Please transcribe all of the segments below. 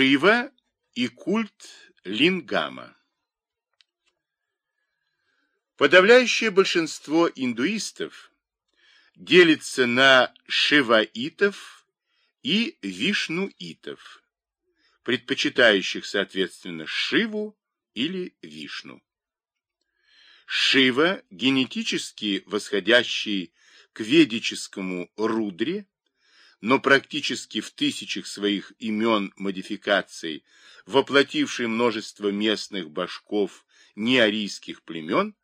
Шива и культ Лингама Подавляющее большинство индуистов делится на шиваитов и вишнуитов, предпочитающих, соответственно, Шиву или Вишну. Шива, генетически восходящий к ведическому Рудре, но практически в тысячах своих имен модификаций, воплотивший множество местных башков неарийских племен,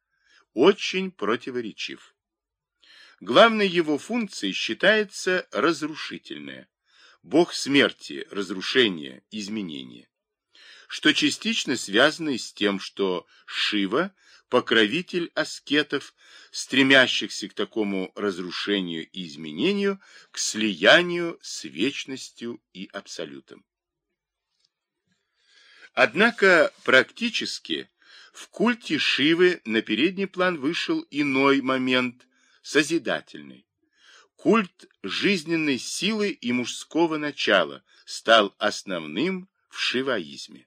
очень противоречив. Главной его функцией считается разрушительная. Бог смерти, разрушения, изменения. Что частично связано с тем, что Шива – покровитель аскетов, стремящихся к такому разрушению и изменению, к слиянию с вечностью и абсолютом. Однако практически в культе Шивы на передний план вышел иной момент, созидательный. Культ жизненной силы и мужского начала стал основным в шиваизме.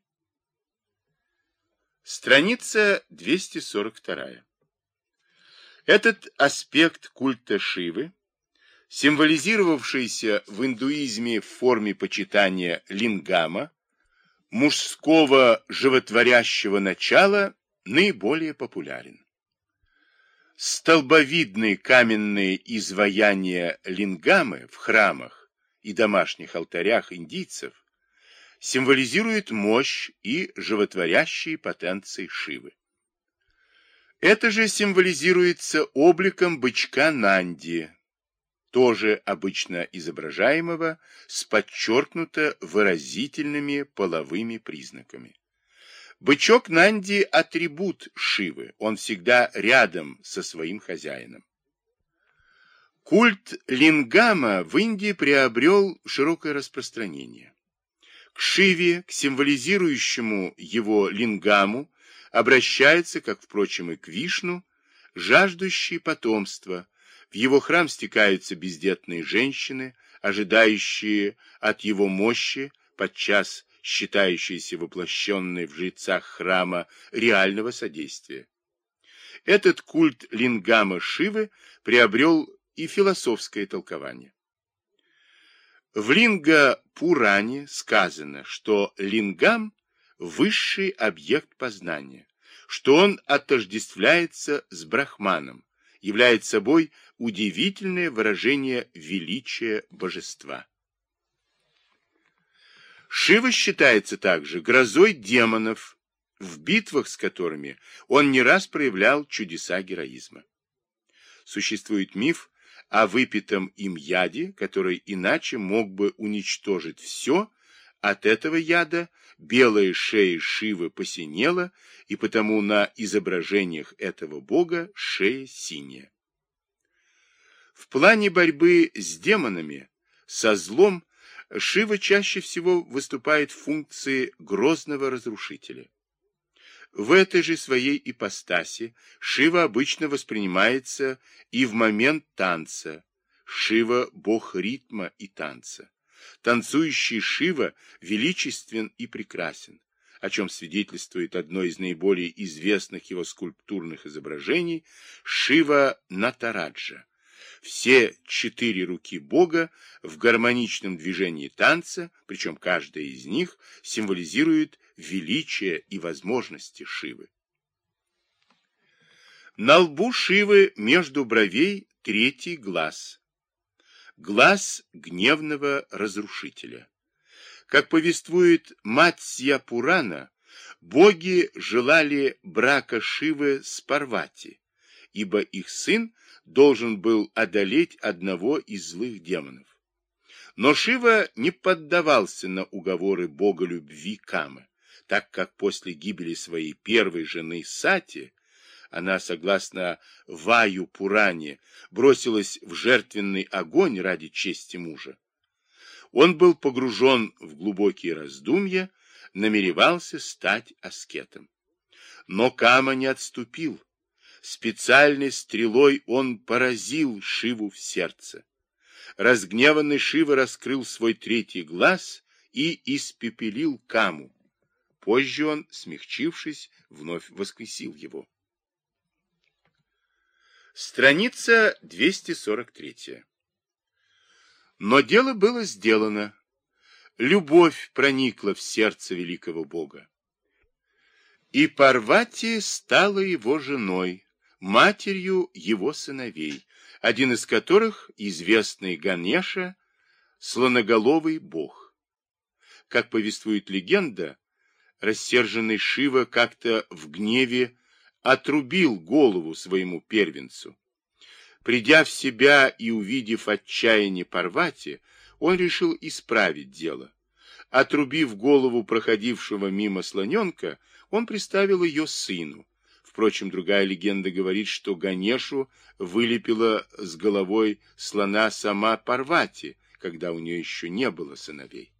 Страница 242. Этот аспект культа Шивы, символизировавшийся в индуизме в форме почитания лингама, мужского животворящего начала, наиболее популярен. Столбовидные каменные изваяния лингамы в храмах и домашних алтарях индийцев символизируют мощь и животворящие потенции Шивы. Это же символизируется обликом бычка Нанди, тоже обычно изображаемого с подчеркнуто выразительными половыми признаками. Бычок Нанди – атрибут Шивы, он всегда рядом со своим хозяином. Культ лингама в Индии приобрел широкое распространение. Шиве, к символизирующему его лингаму, обращается, как, впрочем, и к Вишну, жаждущие потомства. В его храм стекаются бездетные женщины, ожидающие от его мощи, подчас считающиеся воплощенной в жрецах храма реального содействия. Этот культ лингама Шивы приобрел и философское толкование. В Линга-Пуране сказано, что лингам – высший объект познания, что он отождествляется с брахманом, является собой удивительное выражение величия божества. Шива считается также грозой демонов, в битвах с которыми он не раз проявлял чудеса героизма. Существует миф о выпитом им яде, который иначе мог бы уничтожить все, от этого яда белая шея Шивы посинела, и потому на изображениях этого бога шея синяя. В плане борьбы с демонами, со злом, Шива чаще всего выступает в функции грозного разрушителя. В этой же своей ипостаси Шива обычно воспринимается и в момент танца. Шива – бог ритма и танца. Танцующий Шива величествен и прекрасен, о чем свидетельствует одно из наиболее известных его скульптурных изображений – Шива Натараджа все четыре руки Бога в гармоничном движении танца, причем каждая из них символизирует величие и возможности Шивы. На лбу Шивы между бровей третий глаз. Глаз гневного разрушителя. Как повествует Матсья Пурана, боги желали брака Шивы с Парвати, ибо их сын должен был одолеть одного из злых демонов. Но Шива не поддавался на уговоры бога любви Камы, так как после гибели своей первой жены Сати она, согласно Ваю Пуране, бросилась в жертвенный огонь ради чести мужа. Он был погружен в глубокие раздумья, намеревался стать аскетом. Но Кама не отступил, Специальной стрелой он поразил Шиву в сердце. Разгневанный Шива раскрыл свой третий глаз и испепелил Каму. Позже он, смягчившись, вновь воскресил его. Страница 243. Но дело было сделано. Любовь проникла в сердце великого Бога. И Парвати стала его женой, матерью его сыновей, один из которых, известный Ганеша, слоноголовый бог. Как повествует легенда, рассерженный Шива как-то в гневе отрубил голову своему первенцу. Придя в себя и увидев отчаяние Парвати, он решил исправить дело. Отрубив голову проходившего мимо слоненка, он приставил ее сыну. Впрочем, другая легенда говорит, что Ганешу вылепила с головой слона сама Парвати, когда у нее еще не было сыновей.